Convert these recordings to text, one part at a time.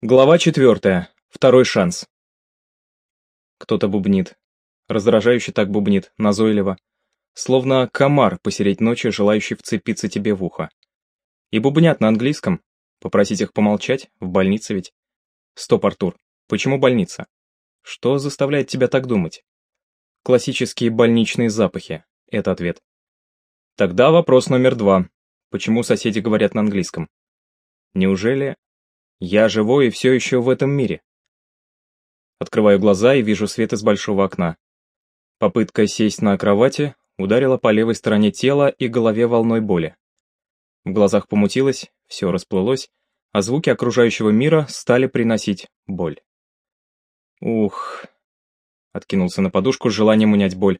Глава четвертая. Второй шанс. Кто-то бубнит. Раздражающе так бубнит, назойливо. Словно комар посереть ночи, желающий вцепиться тебе в ухо. И бубнят на английском. Попросить их помолчать, в больнице ведь. Стоп, Артур, почему больница? Что заставляет тебя так думать? Классические больничные запахи. Это ответ. Тогда вопрос номер два. Почему соседи говорят на английском? Неужели я живой и все еще в этом мире. Открываю глаза и вижу свет из большого окна. Попытка сесть на кровати ударила по левой стороне тела и голове волной боли. В глазах помутилось, все расплылось, а звуки окружающего мира стали приносить боль. Ух. Откинулся на подушку с желанием унять боль.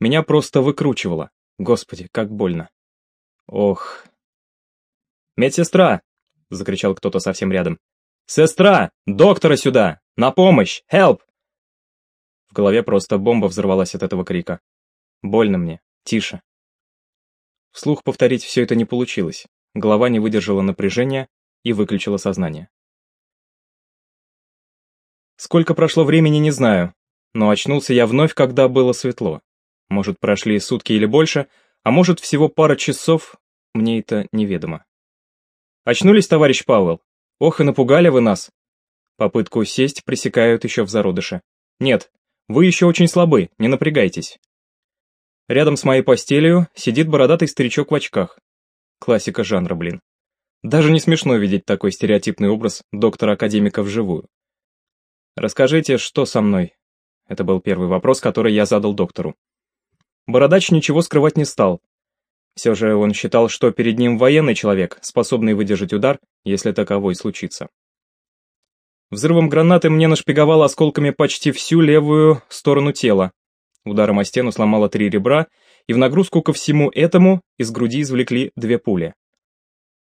Меня просто выкручивало. Господи, как больно. Ох. «Медсестра!» — закричал кто-то совсем рядом. «Сестра! Доктора сюда! На помощь! Help!» В голове просто бомба взорвалась от этого крика. Больно мне. Тише. Вслух повторить все это не получилось. Голова не выдержала напряжения и выключила сознание. Сколько прошло времени, не знаю, но очнулся я вновь, когда было светло. Может, прошли сутки или больше, а может, всего пара часов, мне это неведомо. «Очнулись, товарищ Пауэлл? Ох и напугали вы нас!» Попытку сесть пресекают еще в зародыше. «Нет, вы еще очень слабы, не напрягайтесь». Рядом с моей постелью сидит бородатый старичок в очках. Классика жанра, блин. Даже не смешно видеть такой стереотипный образ доктора-академика вживую. «Расскажите, что со мной?» Это был первый вопрос, который я задал доктору. Бородач ничего скрывать не стал, все же он считал, что перед ним военный человек, способный выдержать удар, если таковой случится. Взрывом гранаты мне нашпиговало осколками почти всю левую сторону тела. Ударом о стену сломало три ребра, и в нагрузку ко всему этому из груди извлекли две пули.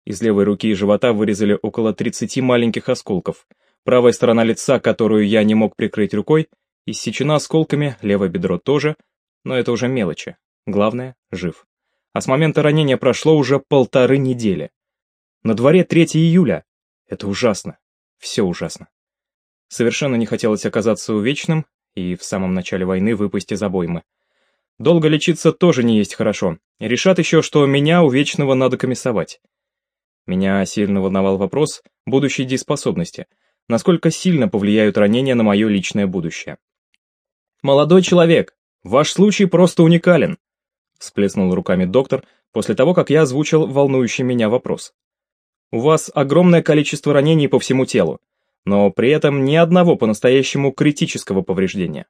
Из левой руки и живота вырезали около 30 маленьких осколков. Правая сторона лица, которую я не мог прикрыть рукой, иссечена осколками, левое бедро тоже, но это уже мелочи. Главное, жив а с момента ранения прошло уже полторы недели. На дворе 3 июля. Это ужасно. Все ужасно. Совершенно не хотелось оказаться увечным и в самом начале войны выпасть из обоймы. Долго лечиться тоже не есть хорошо. Решат еще, что меня увечного надо комиссовать. Меня сильно волновал вопрос будущей дееспособности. Насколько сильно повлияют ранения на мое личное будущее. «Молодой человек, ваш случай просто уникален всплеснул руками доктор после того, как я озвучил волнующий меня вопрос. У вас огромное количество ранений по всему телу, но при этом ни одного по-настоящему критического повреждения.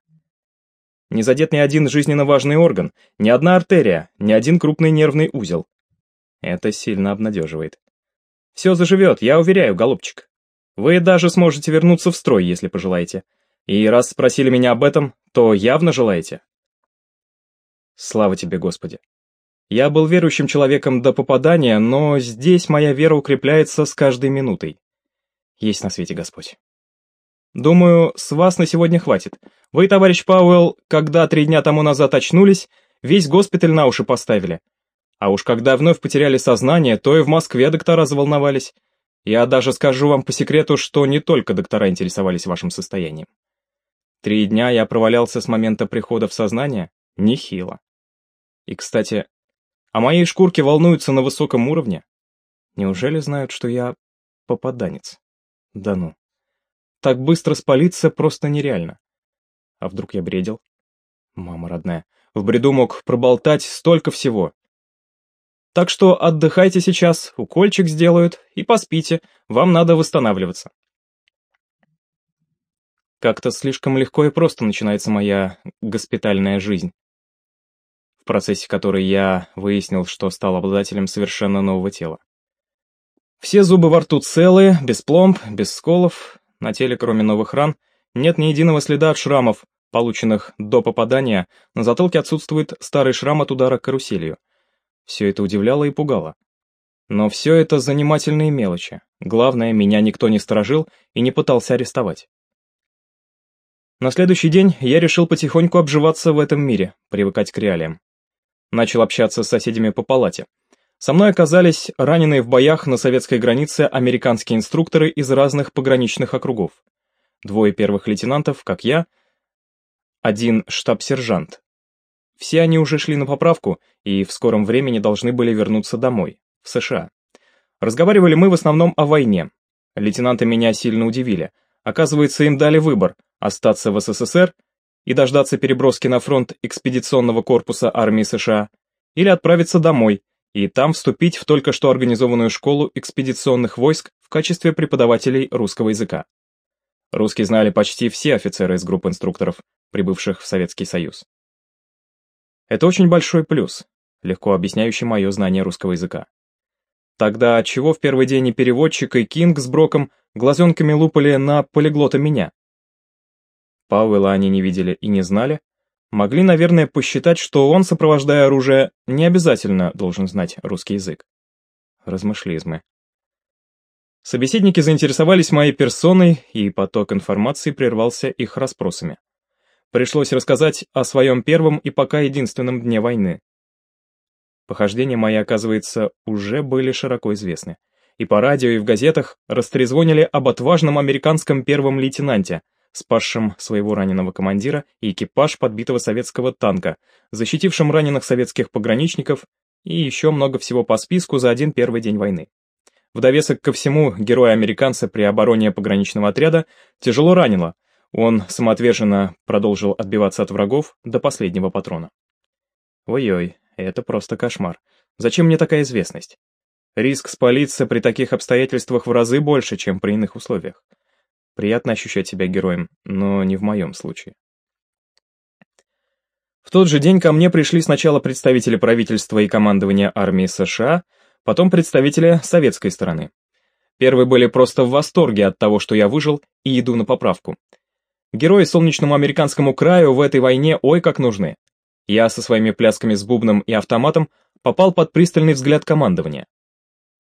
Не задет ни один жизненно важный орган, ни одна артерия, ни один крупный нервный узел. Это сильно обнадеживает. Все заживет, я уверяю, голубчик. Вы даже сможете вернуться в строй, если пожелаете. И раз спросили меня об этом, то явно желаете. Слава тебе, Господи. Я был верующим человеком до попадания, но здесь моя вера укрепляется с каждой минутой. Есть на свете Господь. Думаю, с вас на сегодня хватит. Вы, товарищ Пауэлл, когда три дня тому назад очнулись, весь госпиталь на уши поставили. А уж когда вновь потеряли сознание, то и в Москве доктора заволновались. Я даже скажу вам по секрету, что не только доктора интересовались вашим состоянием. Три дня я провалялся с момента прихода в сознание, Нехило. И, кстати, о моей шкурке волнуются на высоком уровне. Неужели знают, что я попаданец? Да ну. Так быстро спалиться просто нереально. А вдруг я бредил? Мама родная, в бреду мог проболтать столько всего. Так что отдыхайте сейчас, укольчик сделают, и поспите, вам надо восстанавливаться. Как-то слишком легко и просто начинается моя госпитальная жизнь в процессе которой я выяснил, что стал обладателем совершенно нового тела. Все зубы во рту целые, без пломб, без сколов, на теле, кроме новых ран, нет ни единого следа от шрамов, полученных до попадания, на затылке отсутствует старый шрам от удара каруселью. Все это удивляло и пугало. Но все это занимательные мелочи. Главное, меня никто не сторожил и не пытался арестовать. На следующий день я решил потихоньку обживаться в этом мире, привыкать к реалиям. Начал общаться с соседями по палате. Со мной оказались раненые в боях на советской границе американские инструкторы из разных пограничных округов. Двое первых лейтенантов, как я, один штаб-сержант. Все они уже шли на поправку и в скором времени должны были вернуться домой, в США. Разговаривали мы в основном о войне. Лейтенанты меня сильно удивили. Оказывается, им дали выбор – остаться в СССР и дождаться переброски на фронт экспедиционного корпуса армии США, или отправиться домой и там вступить в только что организованную школу экспедиционных войск в качестве преподавателей русского языка. Русский знали почти все офицеры из групп инструкторов, прибывших в Советский Союз. Это очень большой плюс, легко объясняющий мое знание русского языка. Тогда чего в первый день и переводчик, и Кинг с Броком глазенками лупали на полиглота меня? Пауэлла они не видели и не знали, могли, наверное, посчитать, что он, сопровождая оружие, не обязательно должен знать русский язык. Размышлизмы. Собеседники заинтересовались моей персоной, и поток информации прервался их расспросами. Пришлось рассказать о своем первом и пока единственном дне войны. Похождения мои, оказывается, уже были широко известны. И по радио, и в газетах растрезвонили об отважном американском первом лейтенанте, спасшем своего раненого командира и экипаж подбитого советского танка, защитившим раненых советских пограничников и еще много всего по списку за один первый день войны. В довесок ко всему, героя-американца при обороне пограничного отряда тяжело ранило, он самоотверженно продолжил отбиваться от врагов до последнего патрона. Ой-ой, это просто кошмар. Зачем мне такая известность? Риск спалиться при таких обстоятельствах в разы больше, чем при иных условиях. Приятно ощущать себя героем, но не в моем случае. В тот же день ко мне пришли сначала представители правительства и командования армии США, потом представители советской стороны. Первые были просто в восторге от того, что я выжил и иду на поправку. Герои солнечному американскому краю в этой войне ой как нужны. Я со своими плясками с бубном и автоматом попал под пристальный взгляд командования.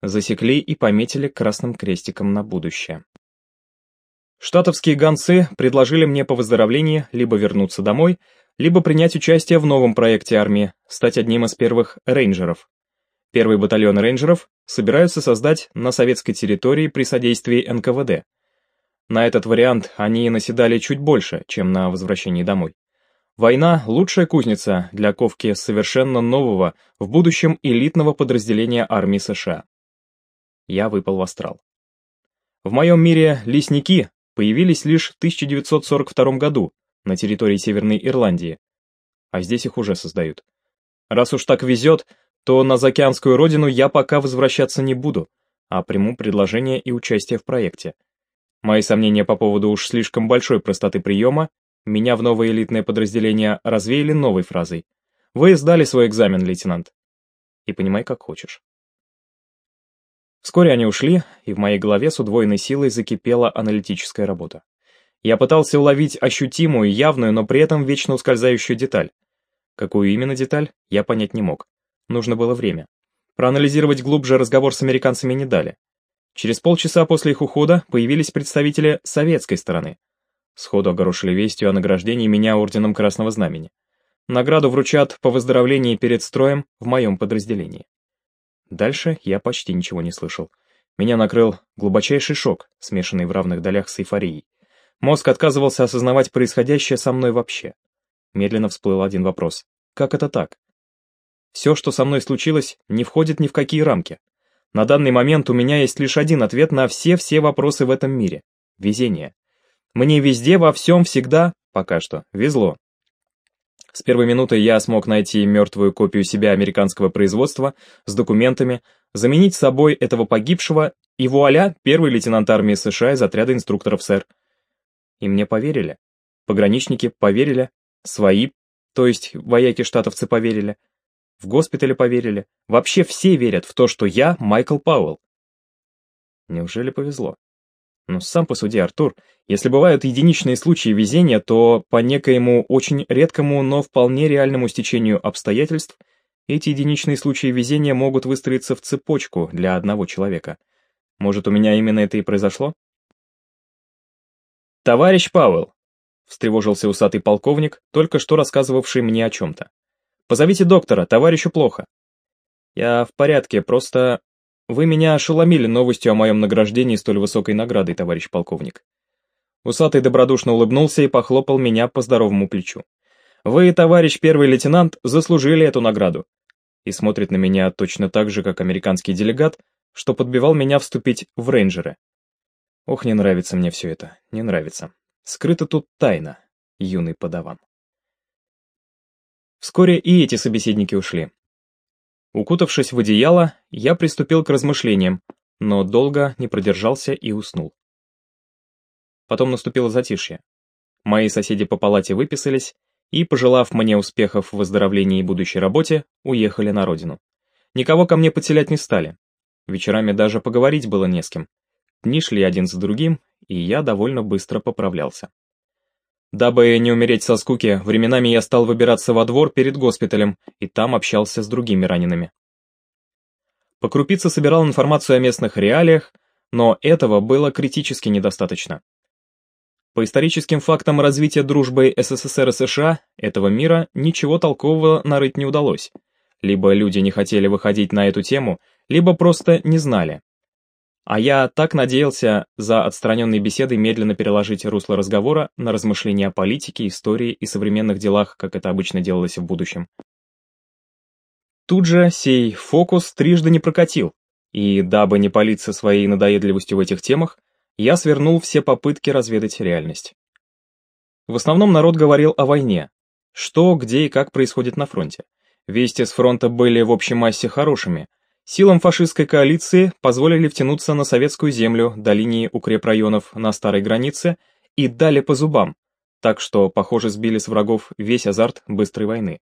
Засекли и пометили красным крестиком на будущее. Штатовские гонцы предложили мне по выздоровлении либо вернуться домой, либо принять участие в новом проекте армии, стать одним из первых рейнджеров. Первый батальон рейнджеров собираются создать на советской территории при содействии НКВД. На этот вариант они наседали чуть больше, чем на возвращении домой. Война – лучшая кузница для ковки совершенно нового, в будущем элитного подразделения армии США. Я выпал в астрал. В моем мире лесники, появились лишь в 1942 году на территории Северной Ирландии, а здесь их уже создают. Раз уж так везет, то на заокеанскую родину я пока возвращаться не буду, а приму предложение и участие в проекте. Мои сомнения по поводу уж слишком большой простоты приема меня в новое элитное подразделение развеяли новой фразой. Вы сдали свой экзамен, лейтенант. И понимай, как хочешь. Вскоре они ушли, и в моей голове с удвоенной силой закипела аналитическая работа. Я пытался уловить ощутимую, явную, но при этом вечно ускользающую деталь. Какую именно деталь, я понять не мог. Нужно было время. Проанализировать глубже разговор с американцами не дали. Через полчаса после их ухода появились представители советской стороны. Сходу огорошили вестью о награждении меня орденом Красного Знамени. Награду вручат по выздоровлении перед строем в моем подразделении. Дальше я почти ничего не слышал. Меня накрыл глубочайший шок, смешанный в равных долях с эйфорией. Мозг отказывался осознавать происходящее со мной вообще. Медленно всплыл один вопрос. Как это так? Все, что со мной случилось, не входит ни в какие рамки. На данный момент у меня есть лишь один ответ на все-все вопросы в этом мире. Везение. Мне везде, во всем, всегда, пока что, везло. С первой минуты я смог найти мертвую копию себя американского производства с документами, заменить собой этого погибшего, и вуаля, первый лейтенант армии США из отряда инструкторов СЭР. И мне поверили. Пограничники поверили, свои, то есть вояки-штатовцы поверили, в госпитале поверили, вообще все верят в то, что я Майкл Пауэлл. Неужели повезло? Ну, сам посуди, Артур, если бывают единичные случаи везения, то по некоему очень редкому, но вполне реальному стечению обстоятельств, эти единичные случаи везения могут выстроиться в цепочку для одного человека. Может, у меня именно это и произошло? «Товарищ Пауэлл», — встревожился усатый полковник, только что рассказывавший мне о чем-то. «Позовите доктора, товарищу плохо». «Я в порядке, просто вы меня ошеломили новостью о моем награждении столь высокой наградой, товарищ полковник». Усатый добродушно улыбнулся и похлопал меня по здоровому плечу. «Вы, товарищ первый лейтенант, заслужили эту награду». И смотрит на меня точно так же, как американский делегат, что подбивал меня вступить в рейнджеры. Ох, не нравится мне все это, не нравится. Скрыта тут тайна, юный подаван. Вскоре и эти собеседники ушли. Укутавшись в одеяло, я приступил к размышлениям, но долго не продержался и уснул. Потом наступило затишье. Мои соседи по палате выписались и, пожелав мне успехов в выздоровлении и будущей работе, уехали на родину. Никого ко мне подселять не стали. Вечерами даже поговорить было не с кем. Дни шли один за другим, и я довольно быстро поправлялся. Дабы не умереть со скуки, временами я стал выбираться во двор перед госпиталем, и там общался с другими ранеными. По крупице собирал информацию о местных реалиях, но этого было критически недостаточно. По историческим фактам развития дружбы СССР и США этого мира ничего толкового нарыть не удалось. Либо люди не хотели выходить на эту тему, либо просто не знали, а я так надеялся за отстраненной беседой медленно переложить русло разговора на размышления о политике, истории и современных делах, как это обычно делалось в будущем. Тут же сей фокус трижды не прокатил, и дабы не палиться своей надоедливостью в этих темах, я свернул все попытки разведать реальность. В основном народ говорил о войне, что, где и как происходит на фронте. Вести с фронта были в общей массе хорошими, Силам фашистской коалиции позволили втянуться на советскую землю до линии укрепрайонов на старой границе и дали по зубам, так что, похоже, сбили с врагов весь азарт быстрой войны.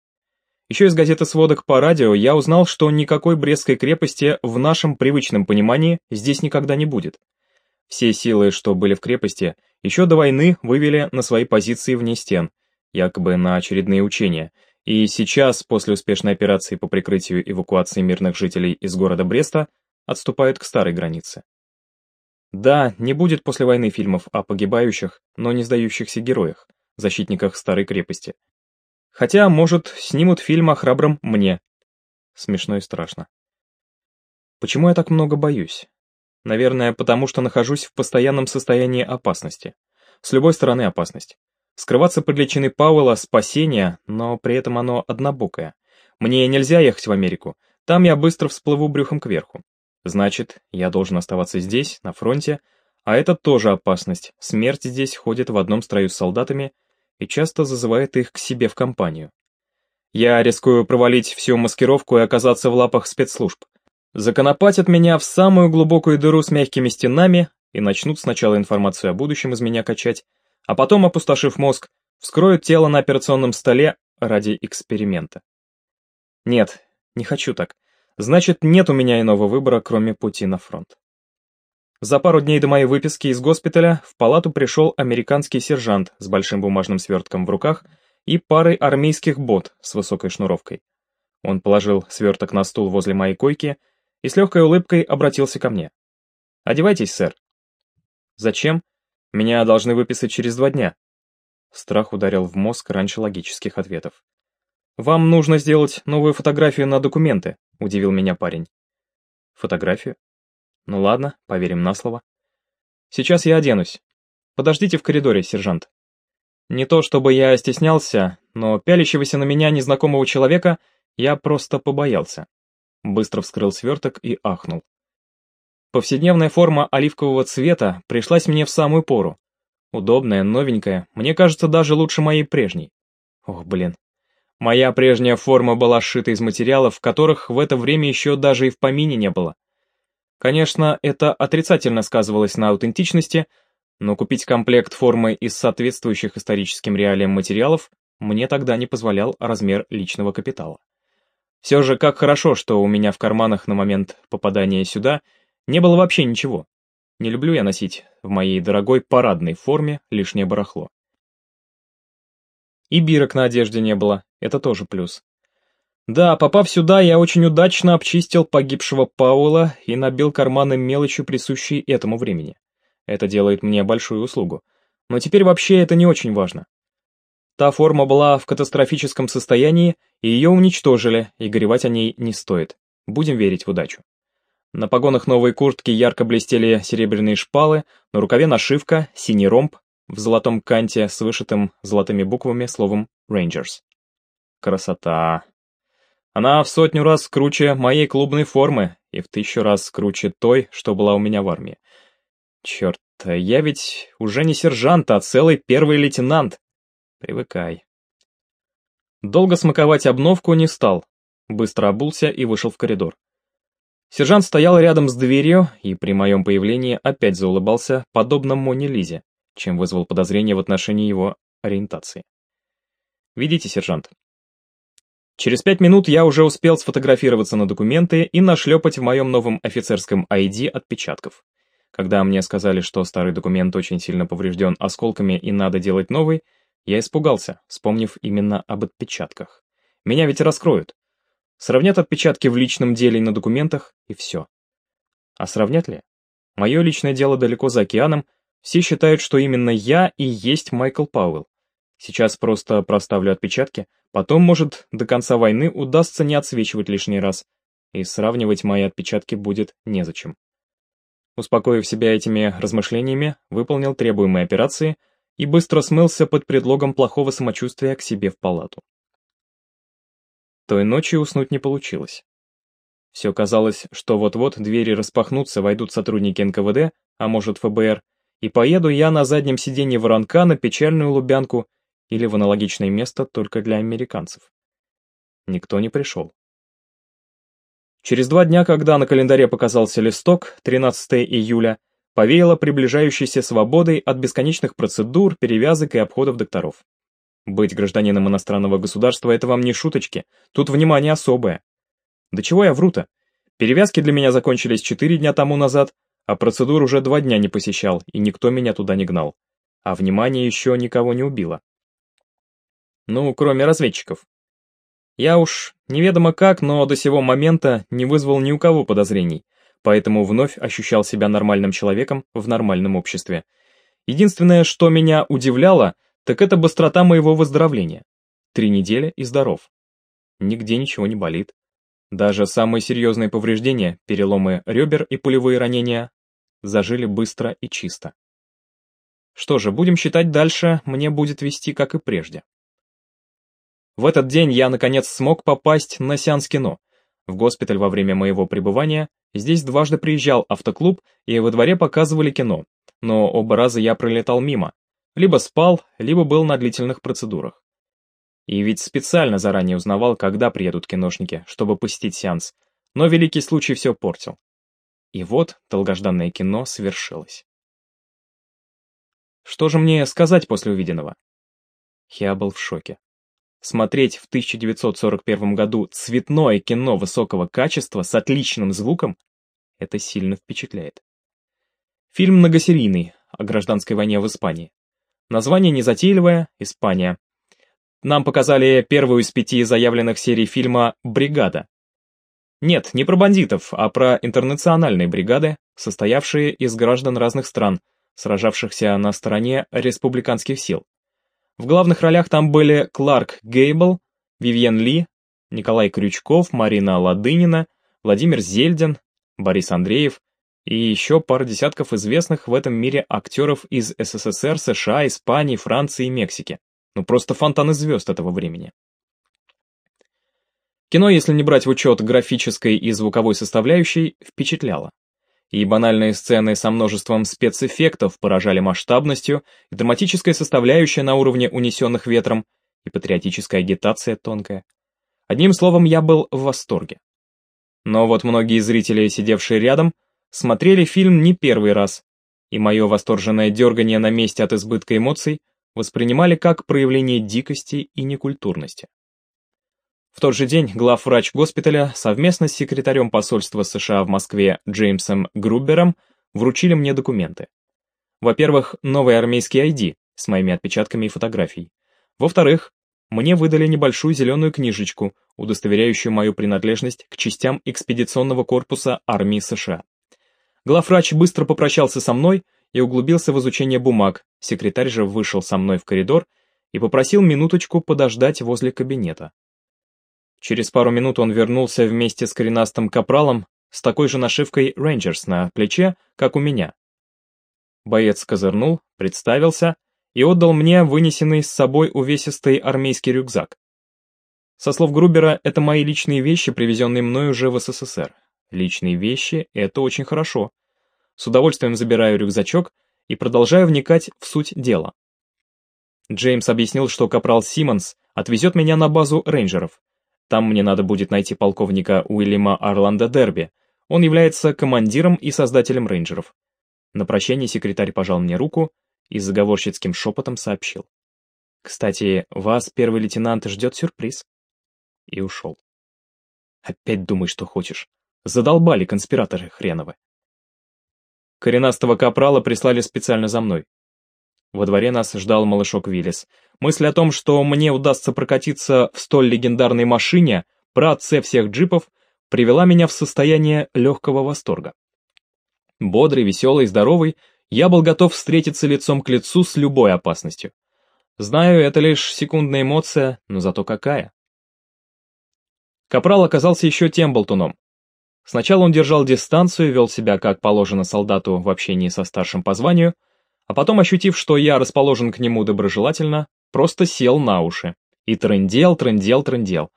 Еще из газеты сводок по радио я узнал, что никакой Брестской крепости в нашем привычном понимании здесь никогда не будет. Все силы, что были в крепости, еще до войны вывели на свои позиции вне стен, якобы на очередные учения – и сейчас, после успешной операции по прикрытию эвакуации мирных жителей из города Бреста, отступают к старой границе. Да, не будет после войны фильмов о погибающих, но не сдающихся героях, защитниках старой крепости. Хотя, может, снимут фильм о храбром мне. Смешно и страшно. Почему я так много боюсь? Наверное, потому что нахожусь в постоянном состоянии опасности. С любой стороны опасность. Скрываться под личиной Пауэлла — спасение, но при этом оно однобокое. Мне нельзя ехать в Америку, там я быстро всплыву брюхом кверху. Значит, я должен оставаться здесь, на фронте, а это тоже опасность. Смерть здесь ходит в одном строю с солдатами и часто зазывает их к себе в компанию. Я рискую провалить всю маскировку и оказаться в лапах спецслужб. Законопатят меня в самую глубокую дыру с мягкими стенами и начнут сначала информацию о будущем из меня качать, а потом, опустошив мозг, вскроют тело на операционном столе ради эксперимента. Нет, не хочу так. Значит, нет у меня иного выбора, кроме пути на фронт. За пару дней до моей выписки из госпиталя в палату пришел американский сержант с большим бумажным свертком в руках и парой армейских бот с высокой шнуровкой. Он положил сверток на стул возле моей койки и с легкой улыбкой обратился ко мне. «Одевайтесь, сэр». «Зачем?» Меня должны выписать через два дня. Страх ударил в мозг раньше логических ответов. «Вам нужно сделать новую фотографию на документы», — удивил меня парень. «Фотографию? Ну ладно, поверим на слово. Сейчас я оденусь. Подождите в коридоре, сержант». Не то чтобы я стеснялся, но пялящегося на меня незнакомого человека я просто побоялся. Быстро вскрыл сверток и ахнул. Повседневная форма оливкового цвета пришлась мне в самую пору. Удобная, новенькая, мне кажется, даже лучше моей прежней. Ох, блин. Моя прежняя форма была сшита из материалов, которых в это время еще даже и в помине не было. Конечно, это отрицательно сказывалось на аутентичности, но купить комплект формы из соответствующих историческим реалиям материалов мне тогда не позволял размер личного капитала. Все же как хорошо, что у меня в карманах на момент попадания сюда – не было вообще ничего. Не люблю я носить в моей дорогой парадной форме лишнее барахло. И бирок на одежде не было, это тоже плюс. Да, попав сюда, я очень удачно обчистил погибшего Паула и набил карманы мелочью, присущей этому времени. Это делает мне большую услугу. Но теперь вообще это не очень важно. Та форма была в катастрофическом состоянии, и ее уничтожили, и горевать о ней не стоит. Будем верить в удачу. На погонах новой куртки ярко блестели серебряные шпалы, на рукаве нашивка, синий ромб в золотом канте с вышитым золотыми буквами словом «Rangers». Красота. Она в сотню раз круче моей клубной формы и в тысячу раз круче той, что была у меня в армии. Черт, я ведь уже не сержант, а целый первый лейтенант. Привыкай. Долго смаковать обновку не стал. Быстро обулся и вышел в коридор. Сержант стоял рядом с дверью и при моем появлении опять заулыбался, подобно Моне Лизе, чем вызвал подозрение в отношении его ориентации. «Видите, сержант?» Через пять минут я уже успел сфотографироваться на документы и нашлепать в моем новом офицерском ID отпечатков. Когда мне сказали, что старый документ очень сильно поврежден осколками и надо делать новый, я испугался, вспомнив именно об отпечатках. Меня ведь раскроют. Сравнят отпечатки в личном деле и на документах, и все. А сравнят ли? Мое личное дело далеко за океаном, все считают, что именно я и есть Майкл Пауэлл. Сейчас просто проставлю отпечатки, потом, может, до конца войны удастся не отсвечивать лишний раз, и сравнивать мои отпечатки будет незачем. Успокоив себя этими размышлениями, выполнил требуемые операции и быстро смылся под предлогом плохого самочувствия к себе в палату. Той ночью уснуть не получилось. Все казалось, что вот-вот двери распахнутся, войдут сотрудники НКВД, а может ФБР, и поеду я на заднем сиденье воронка на печальную Лубянку или в аналогичное место только для американцев. Никто не пришел. Через два дня, когда на календаре показался листок, 13 июля, повеяло приближающейся свободой от бесконечных процедур, перевязок и обходов докторов. Быть гражданином иностранного государства — это вам не шуточки, тут внимание особое. Да чего я вру-то? Перевязки для меня закончились четыре дня тому назад, а процедур уже два дня не посещал, и никто меня туда не гнал. А внимание еще никого не убило. Ну, кроме разведчиков. Я уж неведомо как, но до сего момента не вызвал ни у кого подозрений, поэтому вновь ощущал себя нормальным человеком в нормальном обществе. Единственное, что меня удивляло — так это быстрота моего выздоровления. Три недели и здоров. Нигде ничего не болит. Даже самые серьезные повреждения, переломы ребер и пулевые ранения, зажили быстро и чисто. Что же, будем считать дальше, мне будет вести как и прежде. В этот день я, наконец, смог попасть на сеанс кино. В госпиталь во время моего пребывания здесь дважды приезжал автоклуб, и во дворе показывали кино, но оба раза я пролетал мимо, либо спал, либо был на длительных процедурах. И ведь специально заранее узнавал, когда приедут киношники, чтобы посетить сеанс, но великий случай все портил. И вот долгожданное кино свершилось. Что же мне сказать после увиденного? Я был в шоке. Смотреть в 1941 году цветное кино высокого качества с отличным звуком — это сильно впечатляет. Фильм многосерийный о гражданской войне в Испании. Название незатейливое — Испания. Нам показали первую из пяти заявленных серий фильма «Бригада». Нет, не про бандитов, а про интернациональные бригады, состоявшие из граждан разных стран, сражавшихся на стороне республиканских сил. В главных ролях там были Кларк Гейбл, Вивьен Ли, Николай Крючков, Марина Ладынина, Владимир Зельдин, Борис Андреев, и еще пара десятков известных в этом мире актеров из СССР, США, Испании, Франции и Мексики. Ну просто фонтаны звезд этого времени. Кино, если не брать в учет графической и звуковой составляющей, впечатляло. И банальные сцены со множеством спецэффектов поражали масштабностью, и драматическая составляющая на уровне унесенных ветром, и патриотическая агитация тонкая. Одним словом, я был в восторге. Но вот многие зрители, сидевшие рядом, смотрели фильм не первый раз, и мое восторженное дергание на месте от избытка эмоций воспринимали как проявление дикости и некультурности. В тот же день главврач госпиталя совместно с секретарем посольства США в Москве Джеймсом Грубером вручили мне документы. Во-первых, новый армейский ID с моими отпечатками и фотографией. Во-вторых, мне выдали небольшую зеленую книжечку, удостоверяющую мою принадлежность к частям экспедиционного корпуса армии США. Главврач быстро попрощался со мной и углубился в изучение бумаг, секретарь же вышел со мной в коридор и попросил минуточку подождать возле кабинета. Через пару минут он вернулся вместе с коренастым капралом с такой же нашивкой Rangers на плече, как у меня. Боец козырнул, представился и отдал мне вынесенный с собой увесистый армейский рюкзак. Со слов Грубера, это мои личные вещи, привезенные мною уже в СССР. Личные вещи — это очень хорошо. С удовольствием забираю рюкзачок и продолжаю вникать в суть дела. Джеймс объяснил, что капрал Симмонс отвезет меня на базу рейнджеров, там мне надо будет найти полковника Уильяма Орландо Дерби. Он является командиром и создателем рейнджеров. На прощание секретарь пожал мне руку и заговорщицким шепотом сообщил. «Кстати, вас, первый лейтенант, ждет сюрприз». И ушел. «Опять думай, что хочешь. Задолбали конспираторы хреновы». Коренастого капрала прислали специально за мной. Во дворе нас ждал малышок Виллис. Мысль о том, что мне удастся прокатиться в столь легендарной машине, праотце всех джипов, привела меня в состояние легкого восторга. Бодрый, веселый, здоровый, я был готов встретиться лицом к лицу с любой опасностью. Знаю, это лишь секундная эмоция, но зато какая. Капрал оказался еще тем болтуном. Сначала он держал дистанцию, вел себя как положено солдату в общении со старшим по званию, а потом, ощутив, что я расположен к нему доброжелательно, просто сел на уши. И трындел, трындел, трындел.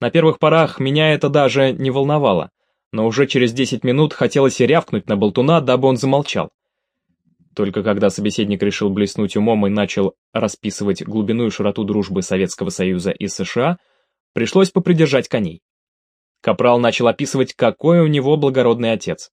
На первых порах меня это даже не волновало, но уже через 10 минут хотелось рявкнуть на болтуна, дабы он замолчал. Только когда собеседник решил блеснуть умом и начал расписывать глубину и широту дружбы Советского Союза и США, пришлось попридержать коней. Капрал начал описывать, какой у него благородный отец.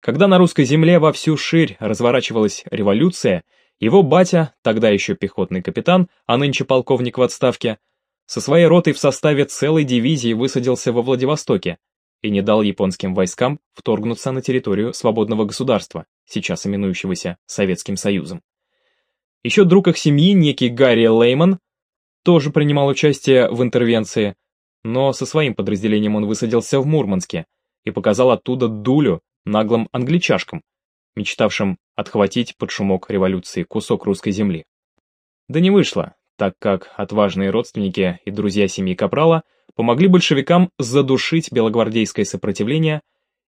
Когда на русской земле во всю ширь разворачивалась революция, его батя, тогда еще пехотный капитан, а нынче полковник в отставке, со своей ротой в составе целой дивизии высадился во Владивостоке и не дал японским войскам вторгнуться на территорию свободного государства, сейчас именующегося Советским Союзом. Еще друг их семьи, некий Гарри Лейман, тоже принимал участие в интервенции, но со своим подразделением он высадился в Мурманске и показал оттуда дулю наглым англичашкам, мечтавшим отхватить под шумок революции кусок русской земли. Да не вышло, так как отважные родственники и друзья семьи Капрала помогли большевикам задушить белогвардейское сопротивление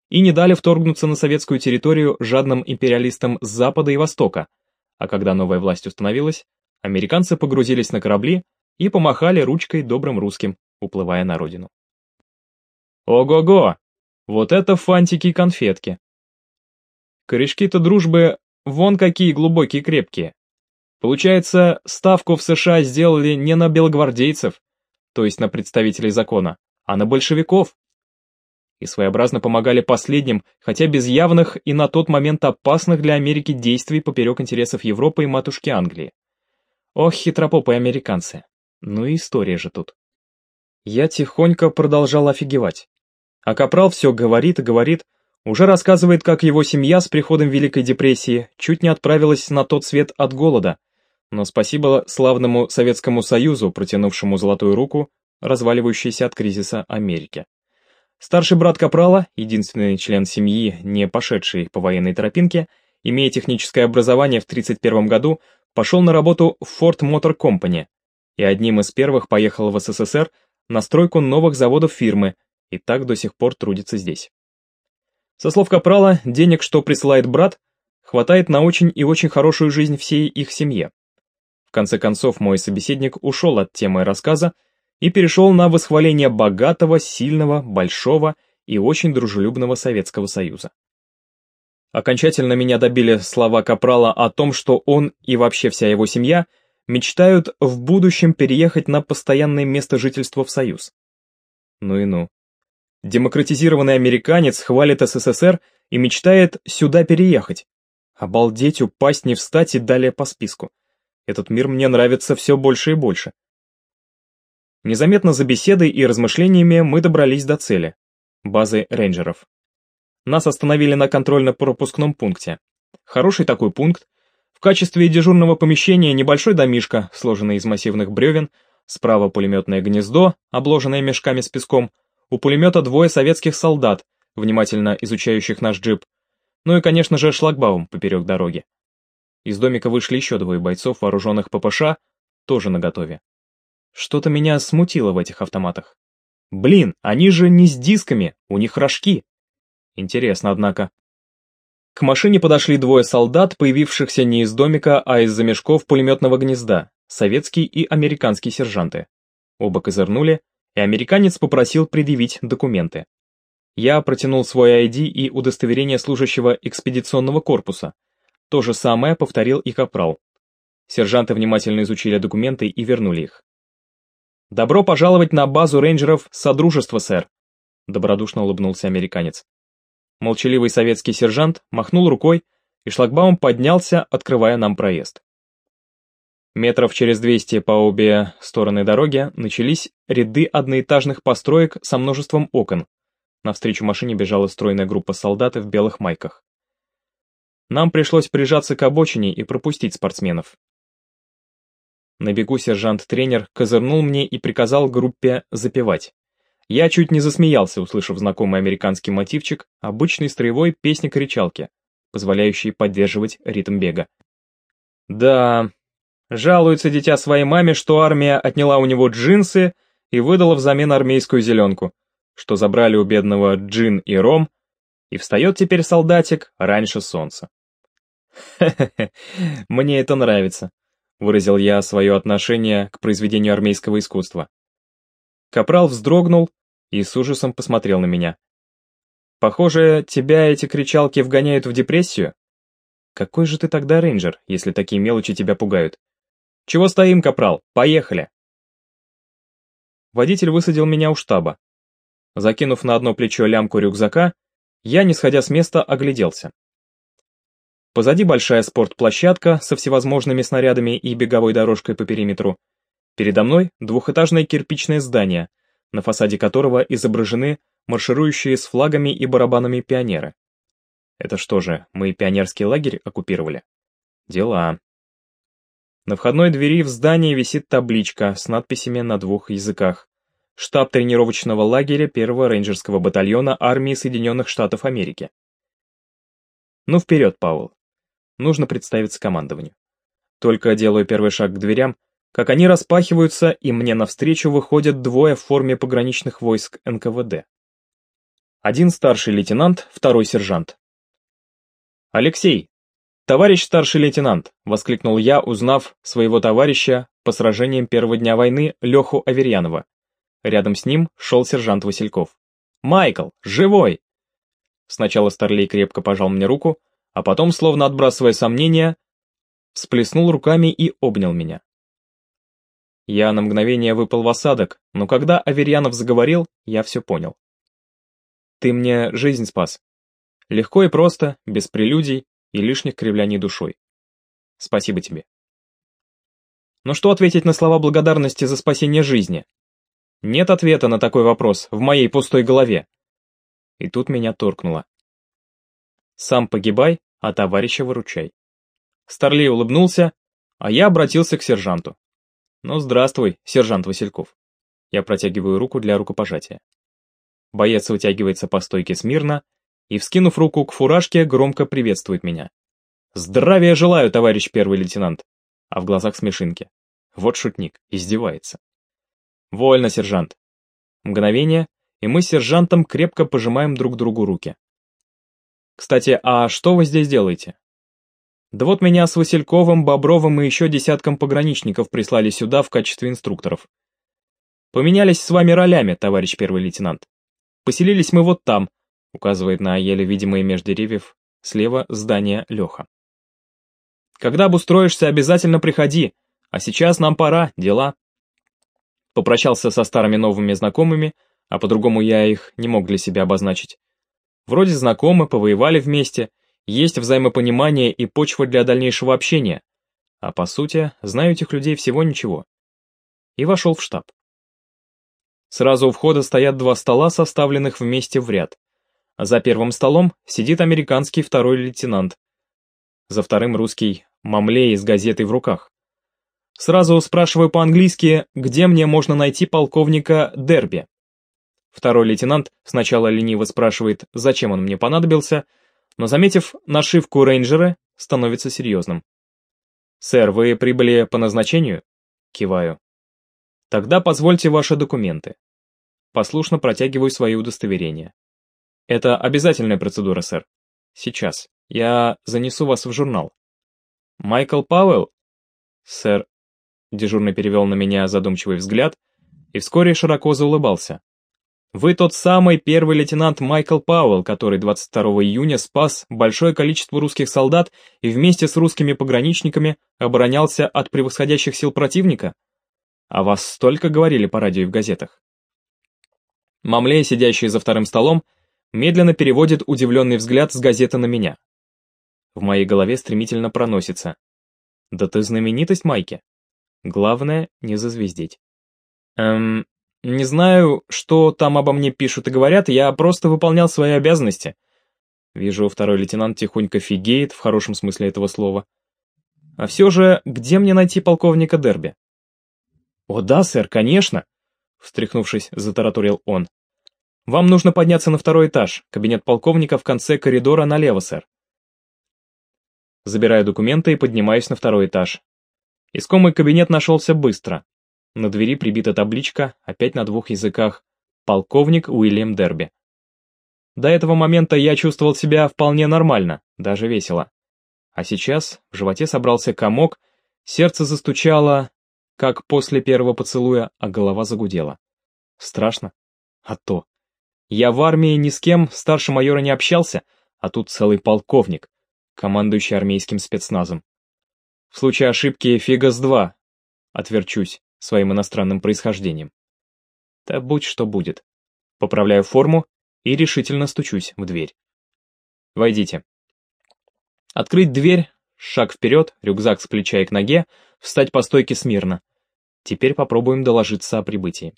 и не дали вторгнуться на советскую территорию жадным империалистам с запада и востока, а когда новая власть установилась, американцы погрузились на корабли и помахали ручкой добрым русским, уплывая на родину. Ого-го! Вот это фантики-конфетки. Корешки-то дружбы вон какие глубокие крепкие. Получается, ставку в США сделали не на белогвардейцев, то есть на представителей закона, а на большевиков. И своеобразно помогали последним, хотя без явных и на тот момент опасных для Америки действий поперек интересов Европы и матушки Англии. Ох, хитропопые американцы. Ну и история же тут. Я тихонько продолжал офигевать. А Капрал все говорит и говорит, уже рассказывает, как его семья с приходом Великой депрессии чуть не отправилась на тот свет от голода, но спасибо славному Советскому Союзу, протянувшему золотую руку, разваливающейся от кризиса Америки. Старший брат Капрала, единственный член семьи, не пошедший по военной тропинке, имея техническое образование в 1931 году, пошел на работу в Ford Motor Company и одним из первых поехал в СССР на стройку новых заводов фирмы, и так до сих пор трудится здесь. Со слов Капрала, денег, что присылает брат, хватает на очень и очень хорошую жизнь всей их семье. В конце концов, мой собеседник ушел от темы рассказа и перешел на восхваление богатого, сильного, большого и очень дружелюбного Советского Союза. Окончательно меня добили слова Капрала о том, что он и вообще вся его семья мечтают в будущем переехать на постоянное место жительства в Союз. Ну и ну. Демократизированный американец хвалит СССР и мечтает сюда переехать. Обалдеть, упасть, не встать и далее по списку. Этот мир мне нравится все больше и больше. Незаметно за беседой и размышлениями мы добрались до цели — базы рейнджеров. Нас остановили на контрольно-пропускном пункте. Хороший такой пункт. В качестве дежурного помещения небольшой домишка, сложенный из массивных бревен, справа пулеметное гнездо, обложенное мешками с песком — у пулемета двое советских солдат, внимательно изучающих наш джип. Ну и, конечно же, шлагбаум поперек дороги. Из домика вышли еще двое бойцов, вооруженных ППШ, тоже наготове. Что-то меня смутило в этих автоматах. Блин, они же не с дисками, у них рожки. Интересно, однако. К машине подошли двое солдат, появившихся не из домика, а из-за мешков пулеметного гнезда, советский и американский сержанты. Оба козырнули, и американец попросил предъявить документы. Я протянул свой ID и удостоверение служащего экспедиционного корпуса. То же самое повторил и Капрал. Сержанты внимательно изучили документы и вернули их. «Добро пожаловать на базу рейнджеров Содружества, сэр», добродушно улыбнулся американец. Молчаливый советский сержант махнул рукой, и шлагбаум поднялся, открывая нам проезд. Метров через 200 по обе стороны дороги начались ряды одноэтажных построек со множеством окон. Навстречу машине бежала стройная группа солдат в белых майках. Нам пришлось прижаться к обочине и пропустить спортсменов. На бегу сержант-тренер козырнул мне и приказал группе запевать. Я чуть не засмеялся, услышав знакомый американский мотивчик, обычный строевой песни-кричалки, позволяющий поддерживать ритм бега. Да, жалуется дитя своей маме, что армия отняла у него джинсы и выдала взамен армейскую зеленку, что забрали у бедного джин и ром, и встает теперь солдатик раньше солнца. Хе-хе-хе, мне это нравится выразил я свое отношение к произведению армейского искусства. Капрал вздрогнул и с ужасом посмотрел на меня. «Похоже, тебя эти кричалки вгоняют в депрессию? Какой же ты тогда рейнджер, если такие мелочи тебя пугают? Чего стоим, Капрал? Поехали!» Водитель высадил меня у штаба. Закинув на одно плечо лямку рюкзака, я, не сходя с места, огляделся. Позади большая спортплощадка со всевозможными снарядами и беговой дорожкой по периметру. Передо мной двухэтажное кирпичное здание, на фасаде которого изображены марширующие с флагами и барабанами пионеры. Это что же, мы пионерский лагерь оккупировали? Дела. На входной двери в здании висит табличка с надписями на двух языках. Штаб тренировочного лагеря первого рейнджерского батальона армии Соединенных Штатов Америки. Ну вперед, Паул. Нужно представиться командованию. Только делаю первый шаг к дверям, как они распахиваются, и мне навстречу выходят двое в форме пограничных войск НКВД. Один старший лейтенант, второй сержант. «Алексей! Товарищ старший лейтенант!» — воскликнул я, узнав своего товарища по сражениям первого дня войны Леху Аверьянова. Рядом с ним шел сержант Васильков. «Майкл! Живой!» Сначала Старлей крепко пожал мне руку, а потом, словно отбрасывая сомнения, всплеснул руками и обнял меня. Я на мгновение выпал в осадок, но когда Аверьянов заговорил, я все понял. Ты мне жизнь спас. Легко и просто, без прелюдий и лишних кривляний душой. Спасибо тебе. Но что ответить на слова благодарности за спасение жизни? Нет ответа на такой вопрос в моей пустой голове. И тут меня торкнуло. Сам погибай, а товарища выручай. Старлей улыбнулся, а я обратился к сержанту. Ну, здравствуй, сержант Васильков. Я протягиваю руку для рукопожатия. Боец вытягивается по стойке смирно и, вскинув руку к фуражке, громко приветствует меня. «Здравия желаю, товарищ первый лейтенант!» А в глазах смешинки. Вот шутник, издевается. «Вольно, сержант!» Мгновение, и мы с сержантом крепко пожимаем друг другу руки. Кстати, а что вы здесь делаете? Да вот меня с Васильковым, Бобровым и еще десятком пограничников прислали сюда в качестве инструкторов. Поменялись с вами ролями, товарищ первый лейтенант. Поселились мы вот там, указывает на еле видимые меж деревьев, слева здание Леха. Когда обустроишься, обязательно приходи, а сейчас нам пора, дела. Попрощался со старыми новыми знакомыми, а по-другому я их не мог для себя обозначить. Вроде знакомы, повоевали вместе, есть взаимопонимание и почва для дальнейшего общения. А по сути, знаю этих людей всего ничего. И вошел в штаб. Сразу у входа стоят два стола, составленных вместе в ряд. За первым столом сидит американский второй лейтенант. За вторым русский мамлей с газетой в руках. Сразу спрашиваю по-английски, где мне можно найти полковника Дерби. Второй лейтенант сначала лениво спрашивает, зачем он мне понадобился, но, заметив нашивку рейнджера, становится серьезным. «Сэр, вы прибыли по назначению?» Киваю. «Тогда позвольте ваши документы». послушно протягиваю свои удостоверения. Это обязательная процедура, сэр. Сейчас. Я занесу вас в журнал. Майкл Пауэлл? Сэр. Дежурный перевел на меня задумчивый взгляд и вскоре широко заулыбался. Вы тот самый первый лейтенант Майкл Пауэлл, который 22 июня спас большое количество русских солдат и вместе с русскими пограничниками оборонялся от превосходящих сил противника? О вас столько говорили по радио и в газетах. Мамле, сидящий за вторым столом, медленно переводит удивленный взгляд с газеты на меня. В моей голове стремительно проносится. Да ты знаменитость, Майки. Главное, не зазвездить. Эм, не знаю, что там обо мне пишут и говорят, я просто выполнял свои обязанности. Вижу, второй лейтенант тихонько фигеет, в хорошем смысле этого слова. А все же, где мне найти полковника Дерби? О да, сэр, конечно, встряхнувшись, затараторил он. Вам нужно подняться на второй этаж, кабинет полковника в конце коридора налево, сэр. Забираю документы и поднимаюсь на второй этаж. Искомый кабинет нашелся быстро. На двери прибита табличка, опять на двух языках. Полковник Уильям Дерби. До этого момента я чувствовал себя вполне нормально, даже весело. А сейчас в животе собрался комок, сердце застучало, как после первого поцелуя, а голова загудела. Страшно? А то. Я в армии ни с кем старше майора не общался, а тут целый полковник, командующий армейским спецназом. В случае ошибки Фигас-2, отверчусь своим иностранным происхождением. Да будь что будет. Поправляю форму и решительно стучусь в дверь. Войдите. Открыть дверь, шаг вперед, рюкзак с плеча и к ноге, встать по стойке смирно. Теперь попробуем доложиться о прибытии.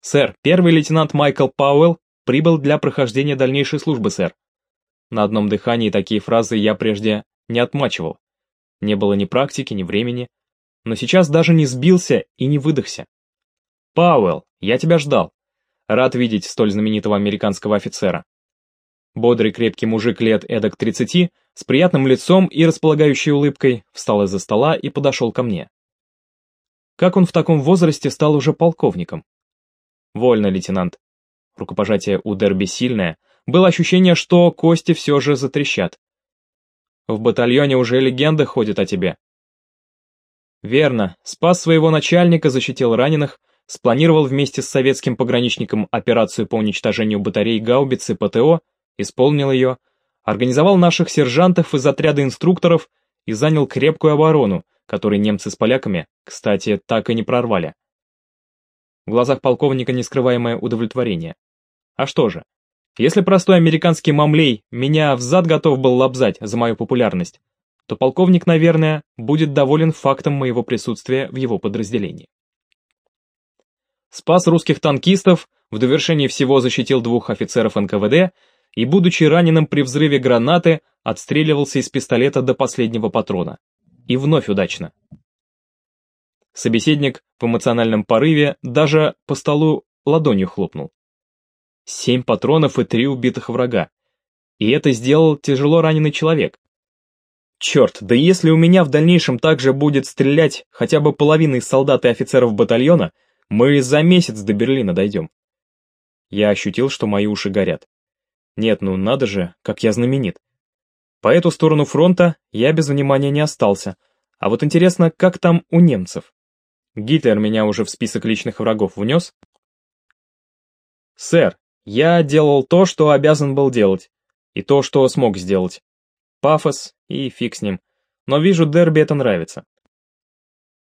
Сэр, первый лейтенант Майкл Пауэлл прибыл для прохождения дальнейшей службы, сэр. На одном дыхании такие фразы я прежде не отмачивал. Не было ни практики, ни времени, но сейчас даже не сбился и не выдохся. «Пауэлл, я тебя ждал. Рад видеть столь знаменитого американского офицера». Бодрый крепкий мужик лет эдак 30, с приятным лицом и располагающей улыбкой, встал из-за стола и подошел ко мне. Как он в таком возрасте стал уже полковником? Вольно, лейтенант. Рукопожатие у Дерби сильное, было ощущение, что кости все же затрещат. В батальоне уже легенда ходит о тебе. Верно, спас своего начальника, защитил раненых, спланировал вместе с советским пограничником операцию по уничтожению батарей гаубицы ПТО, исполнил ее, организовал наших сержантов из отряда инструкторов и занял крепкую оборону, которую немцы с поляками, кстати, так и не прорвали. В глазах полковника нескрываемое удовлетворение. А что же, если простой американский мамлей меня взад готов был лобзать за мою популярность, то полковник, наверное, будет доволен фактом моего присутствия в его подразделении. Спас русских танкистов, в довершении всего защитил двух офицеров НКВД и, будучи раненым при взрыве гранаты, отстреливался из пистолета до последнего патрона. И вновь удачно. Собеседник в эмоциональном порыве даже по столу ладонью хлопнул. Семь патронов и три убитых врага. И это сделал тяжело раненый человек. Черт, да если у меня в дальнейшем также будет стрелять хотя бы половина из солдат и офицеров батальона, мы за месяц до Берлина дойдем. Я ощутил, что мои уши горят. Нет, ну надо же, как я знаменит. По эту сторону фронта я без внимания не остался, а вот интересно, как там у немцев? Гитлер меня уже в список личных врагов внес? Сэр, я делал то, что обязан был делать, и то, что смог сделать. Пафос и фиг с ним. Но вижу, Дерби это нравится.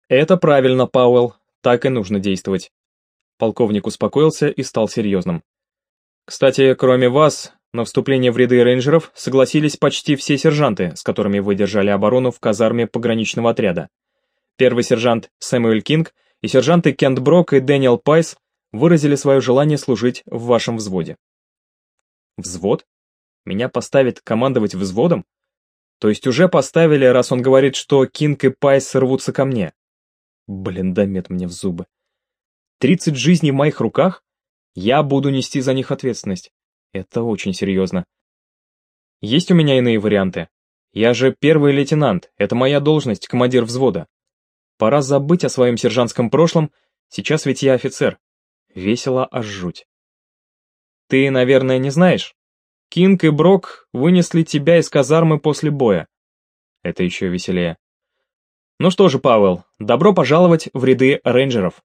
Это правильно, Пауэлл, так и нужно действовать. Полковник успокоился и стал серьезным. Кстати, кроме вас, на вступление в ряды рейнджеров согласились почти все сержанты, с которыми вы держали оборону в казарме пограничного отряда. Первый сержант Сэмюэль Кинг и сержанты Кент Брок и Дэниел Пайс выразили свое желание служить в вашем взводе. Взвод? Меня поставят командовать взводом? То есть уже поставили, раз он говорит, что Кинг и Пайс рвутся ко мне. Блин, да мет мне в зубы. Тридцать жизней в моих руках? Я буду нести за них ответственность. Это очень серьезно. Есть у меня иные варианты. Я же первый лейтенант, это моя должность, командир взвода. Пора забыть о своем сержантском прошлом, сейчас ведь я офицер. Весело аж жуть. Ты, наверное, не знаешь? Кинг и Брок вынесли тебя из казармы после боя. Это еще веселее. Ну что же, Пауэлл, добро пожаловать в ряды рейнджеров.